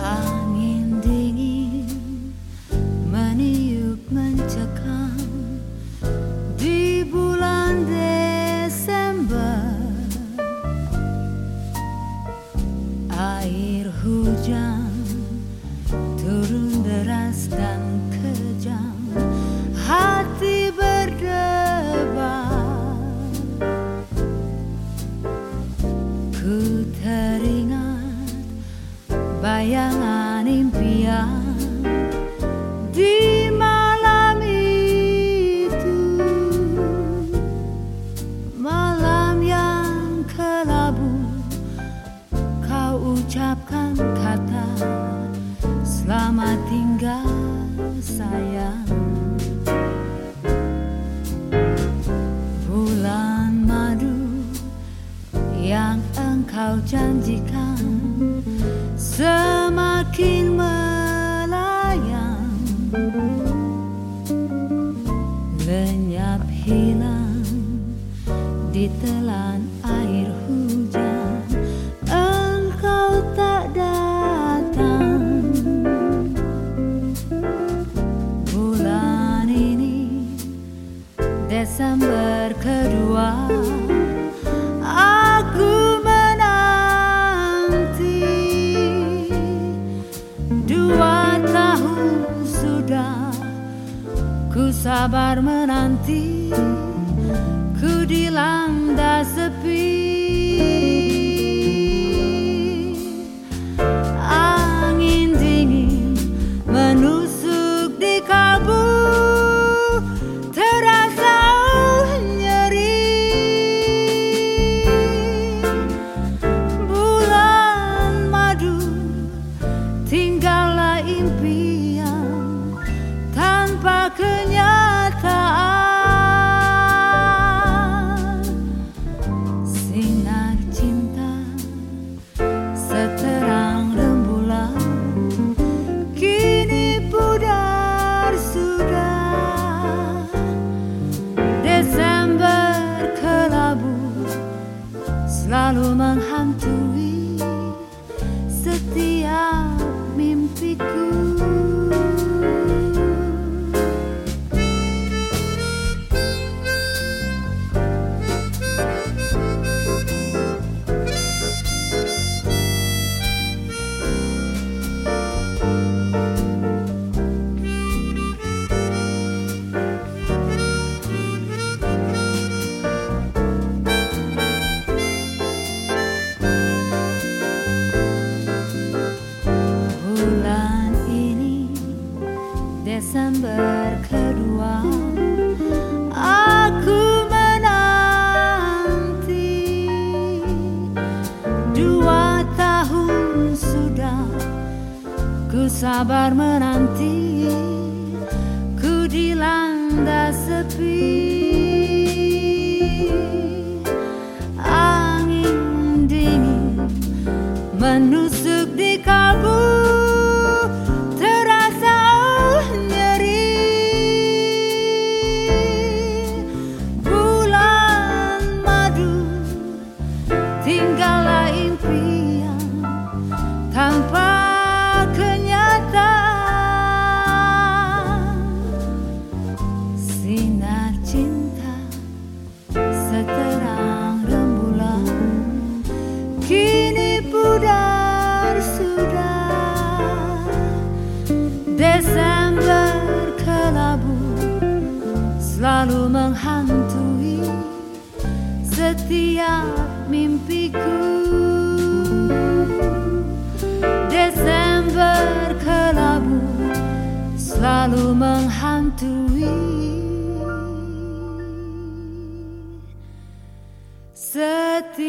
Angin dingin meniup mencekam di bulan Air hujan turun deras dan hujan Bulan madu yang engkau janjikan Semakin melayang. Lenyap hilang di Desember kedua Aku menanti Dua tahun sudah Ku sabar menanti Ku dilanda sepi Selalu menghantui setiap mimpiku sabar menanti Ku dilanda sepi Desember kelabu selalu menghantui setiap mimpiku selalu menghantui. Setiap